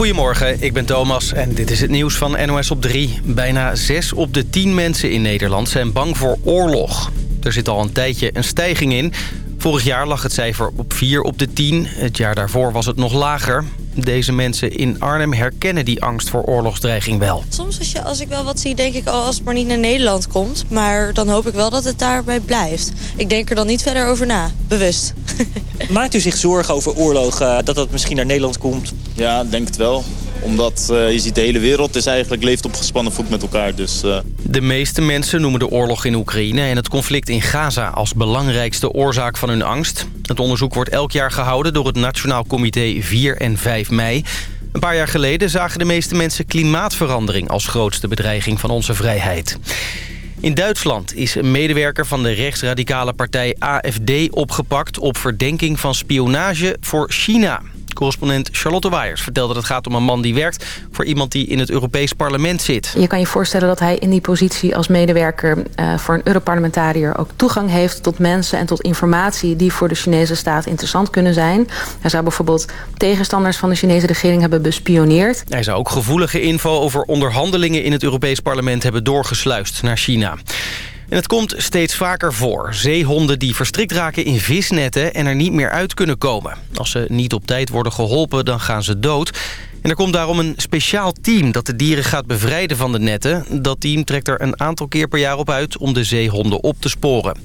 Goedemorgen, ik ben Thomas en dit is het nieuws van NOS op 3. Bijna 6 op de 10 mensen in Nederland zijn bang voor oorlog. Er zit al een tijdje een stijging in. Vorig jaar lag het cijfer op 4 op de 10. Het jaar daarvoor was het nog lager. Deze mensen in Arnhem herkennen die angst voor oorlogsdreiging wel. Soms als, je, als ik wel wat zie, denk ik... oh, als het maar niet naar Nederland komt. Maar dan hoop ik wel dat het daarbij blijft. Ik denk er dan niet verder over na, bewust. Maakt u zich zorgen over oorlog, dat dat misschien naar Nederland komt? Ja, denk het wel omdat uh, je ziet de hele wereld is eigenlijk leeft op gespannen voet met elkaar. Dus, uh... De meeste mensen noemen de oorlog in Oekraïne en het conflict in Gaza als belangrijkste oorzaak van hun angst. Het onderzoek wordt elk jaar gehouden door het Nationaal Comité 4 en 5 mei. Een paar jaar geleden zagen de meeste mensen klimaatverandering als grootste bedreiging van onze vrijheid. In Duitsland is een medewerker van de rechtsradicale partij AFD opgepakt... op verdenking van spionage voor China. Correspondent Charlotte Waiers vertelde dat het gaat om een man die werkt... voor iemand die in het Europees Parlement zit. Je kan je voorstellen dat hij in die positie als medewerker... Uh, voor een Europarlementariër ook toegang heeft tot mensen... en tot informatie die voor de Chinese staat interessant kunnen zijn. Hij zou bijvoorbeeld tegenstanders van de Chinese regering hebben bespioneerd. Hij zou ook gevoelige info over onderhandelingen in het Europees Parlement... hebben doorgesluist naar China. En het komt steeds vaker voor. Zeehonden die verstrikt raken in visnetten en er niet meer uit kunnen komen. Als ze niet op tijd worden geholpen, dan gaan ze dood. En er komt daarom een speciaal team dat de dieren gaat bevrijden van de netten. Dat team trekt er een aantal keer per jaar op uit om de zeehonden op te sporen.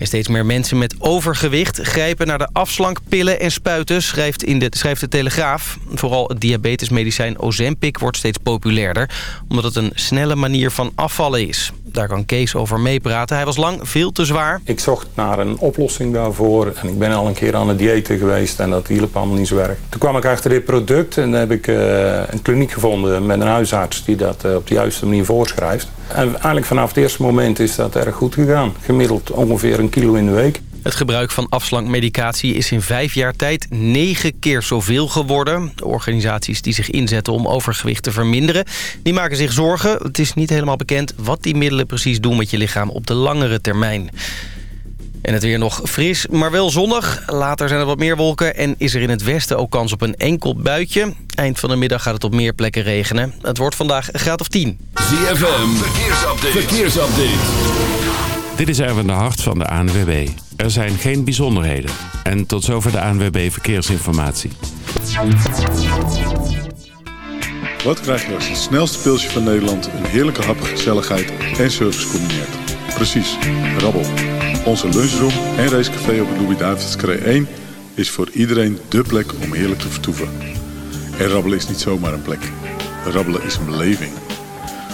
En steeds meer mensen met overgewicht grijpen naar de afslankpillen en spuiten, schrijft, in de, schrijft de Telegraaf. Vooral het diabetesmedicijn Ozempic wordt steeds populairder, omdat het een snelle manier van afvallen is. Daar kan Kees over meepraten. Hij was lang veel te zwaar. Ik zocht naar een oplossing daarvoor. En ik ben al een keer aan het diëten geweest en dat hielp allemaal niet zo erg. Toen kwam ik achter dit product en heb ik uh, een kliniek gevonden met een huisarts die dat uh, op de juiste manier voorschrijft. En eigenlijk vanaf het eerste moment is dat erg goed gegaan. Gemiddeld ongeveer een kilo in de week. Het gebruik van afslankmedicatie is in vijf jaar tijd negen keer zoveel geworden. De organisaties die zich inzetten om overgewicht te verminderen... die maken zich zorgen. Het is niet helemaal bekend wat die middelen precies doen met je lichaam op de langere termijn. En het weer nog fris, maar wel zonnig. Later zijn er wat meer wolken en is er in het westen ook kans op een enkel buitje. Eind van de middag gaat het op meer plekken regenen. Het wordt vandaag een graad of 10. ZFM, verkeersupdate. verkeersupdate. Dit is Erwin de Hart van de ANWB. Er zijn geen bijzonderheden. En tot zover de ANWB Verkeersinformatie. Wat krijg je als het snelste pilsje van Nederland... een heerlijke hap, gezelligheid en service combineert? Precies, rabbel. Onze lunchroom en racecafé op het Louis-David's 1... is voor iedereen dé plek om heerlijk te vertoeven. En rabbelen is niet zomaar een plek. Rabbelen is een beleving.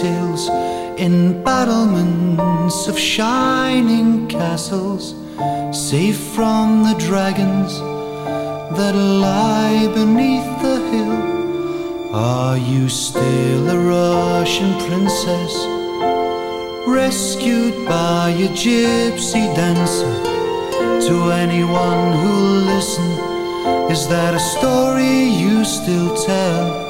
tales, in battlements of shining castles, safe from the dragons that lie beneath the hill. Are you still a Russian princess, rescued by a gypsy dancer? To anyone who'll listen, is that a story you still tell?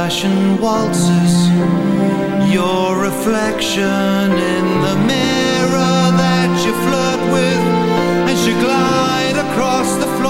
Old fashioned waltzes. Your reflection in the mirror that you flirt with as you glide across the floor.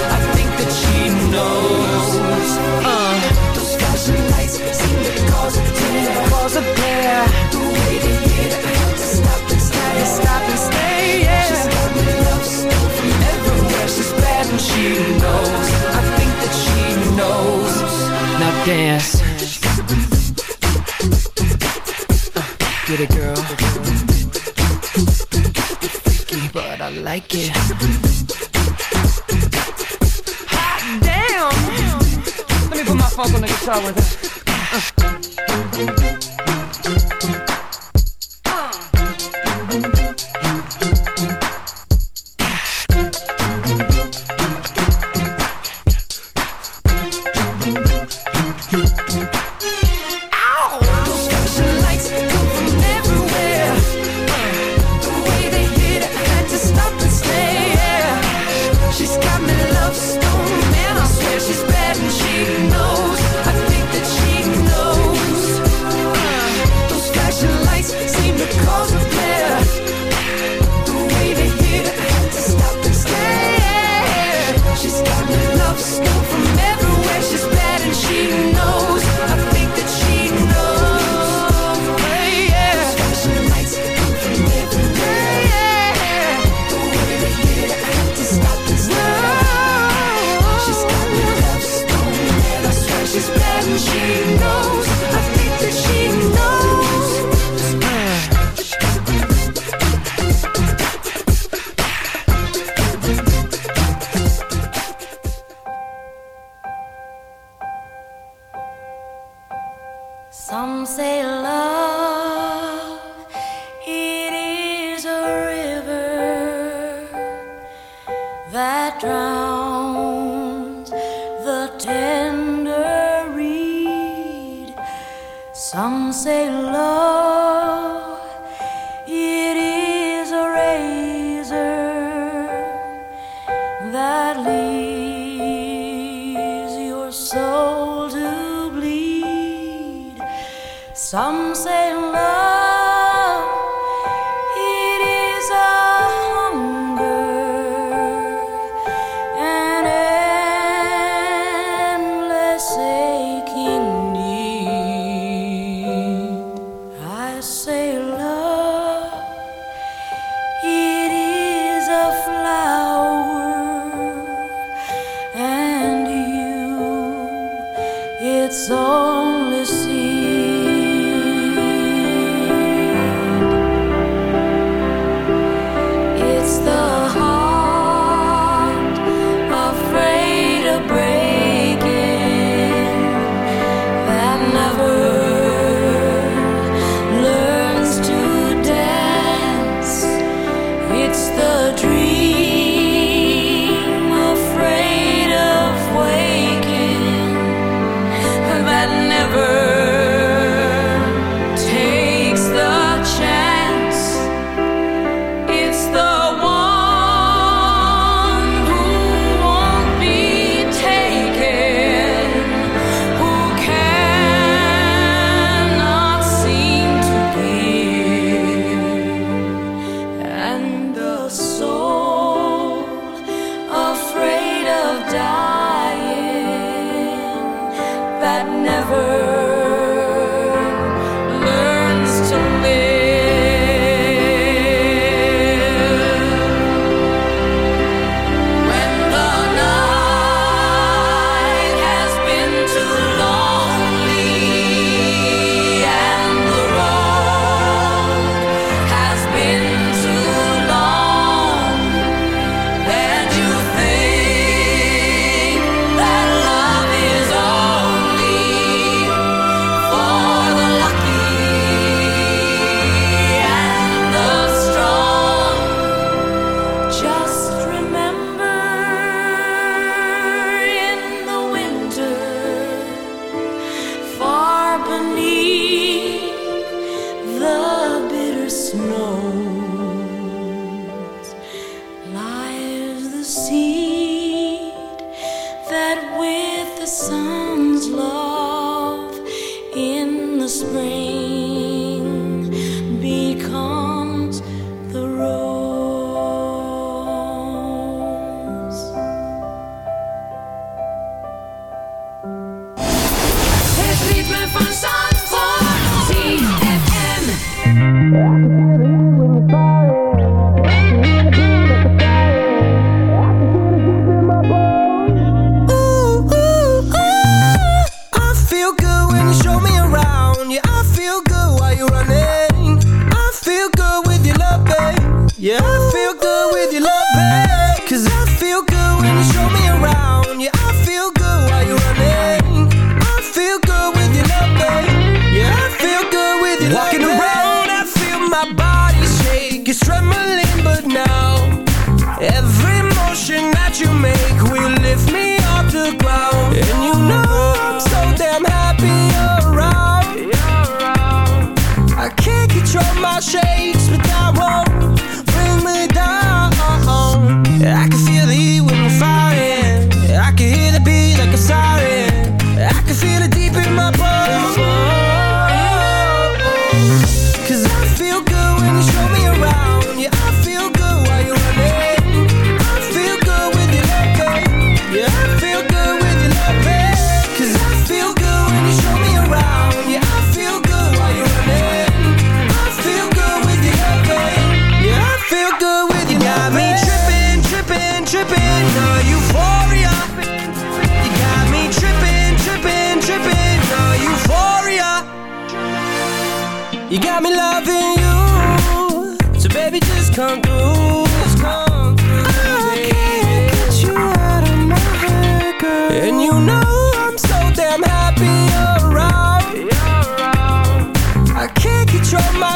knows? Uh. Those flashing lights seem to cause a tear. Cause a tear. The way they hit, I have to stop and Stop and stay, yeah. She's got me love stuff from everywhere. She's bad and she knows. I think that she knows. Now dance. Get it, girl. Freaky, but I like it fuck on the guitar with it.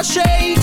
shade.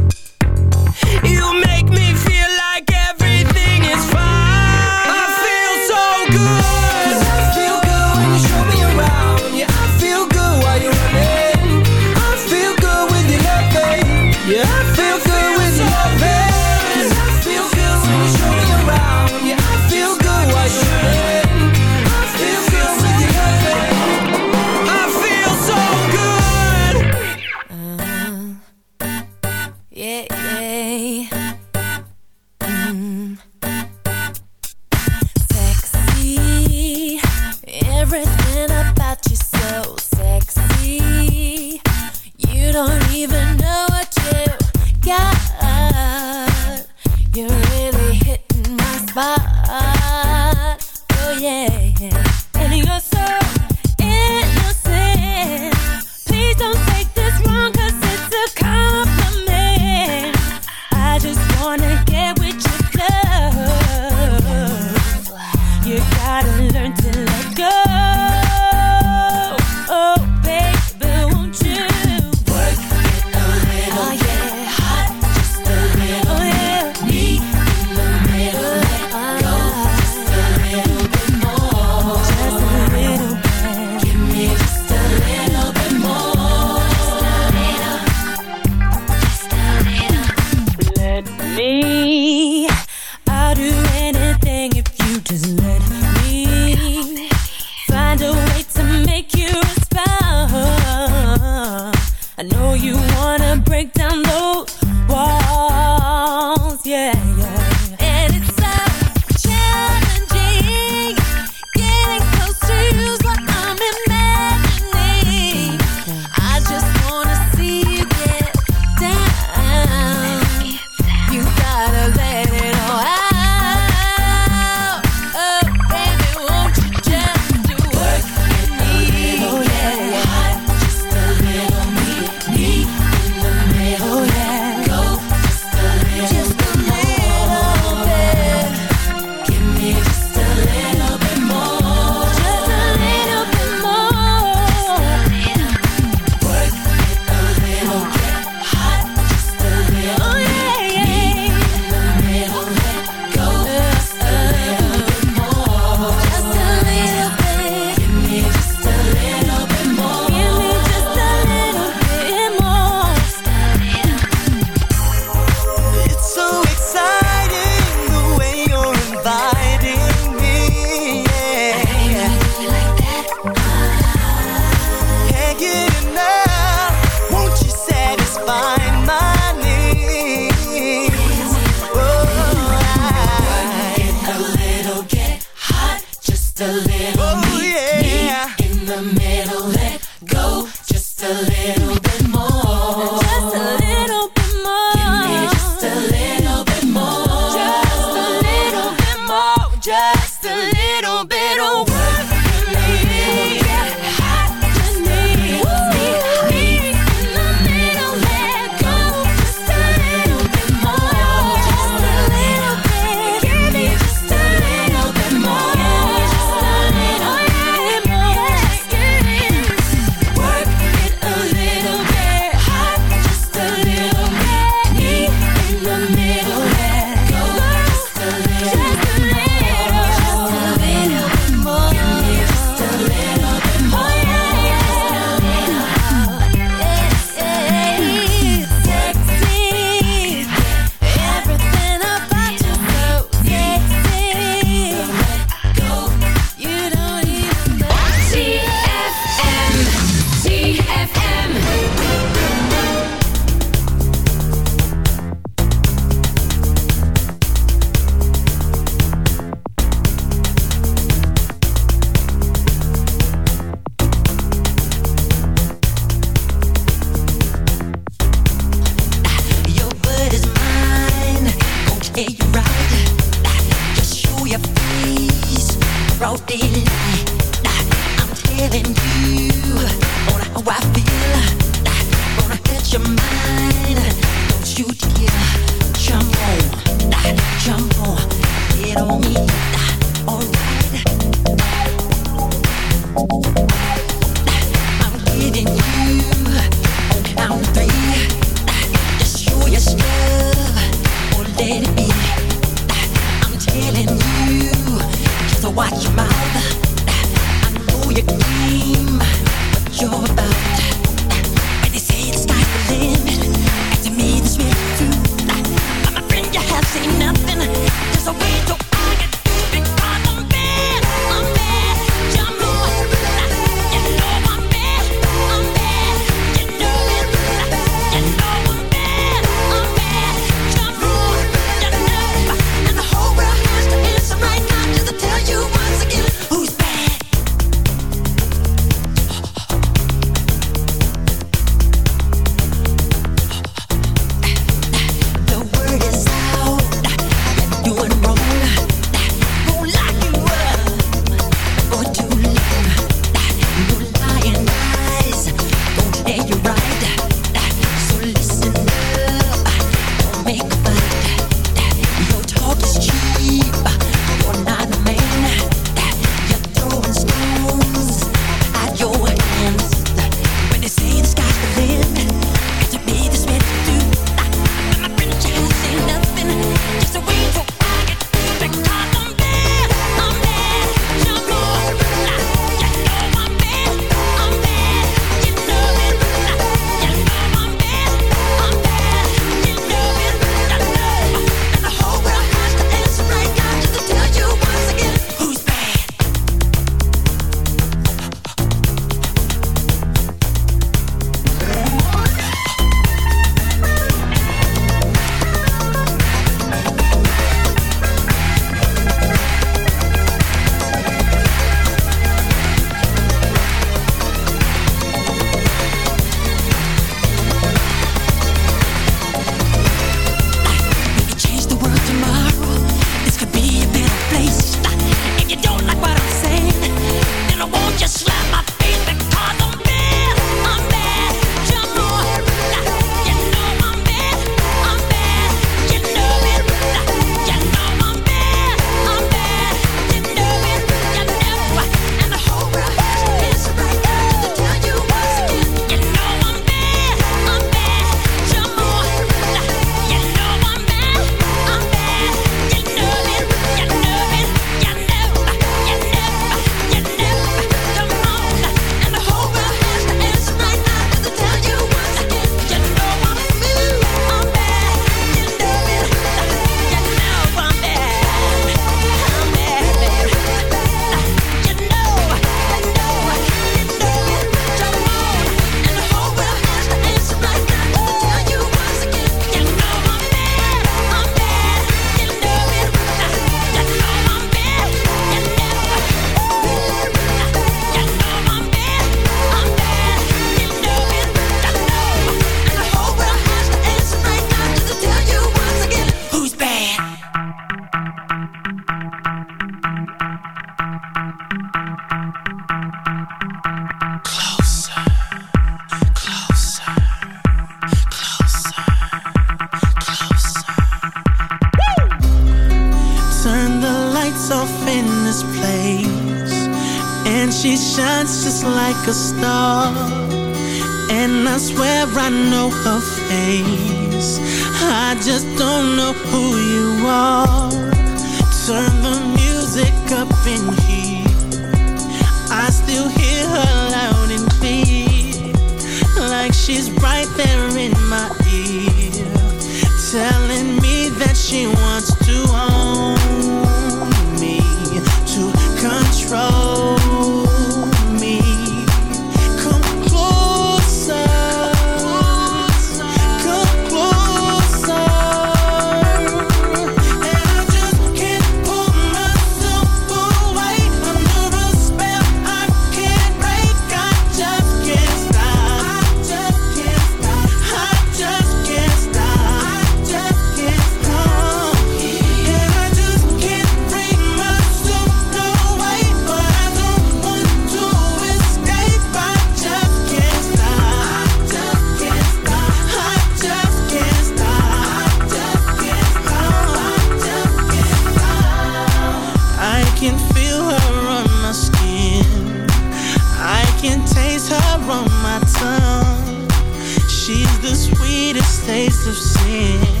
again.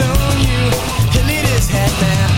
on you. He'll his head now.